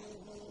يَعْرِفُهُ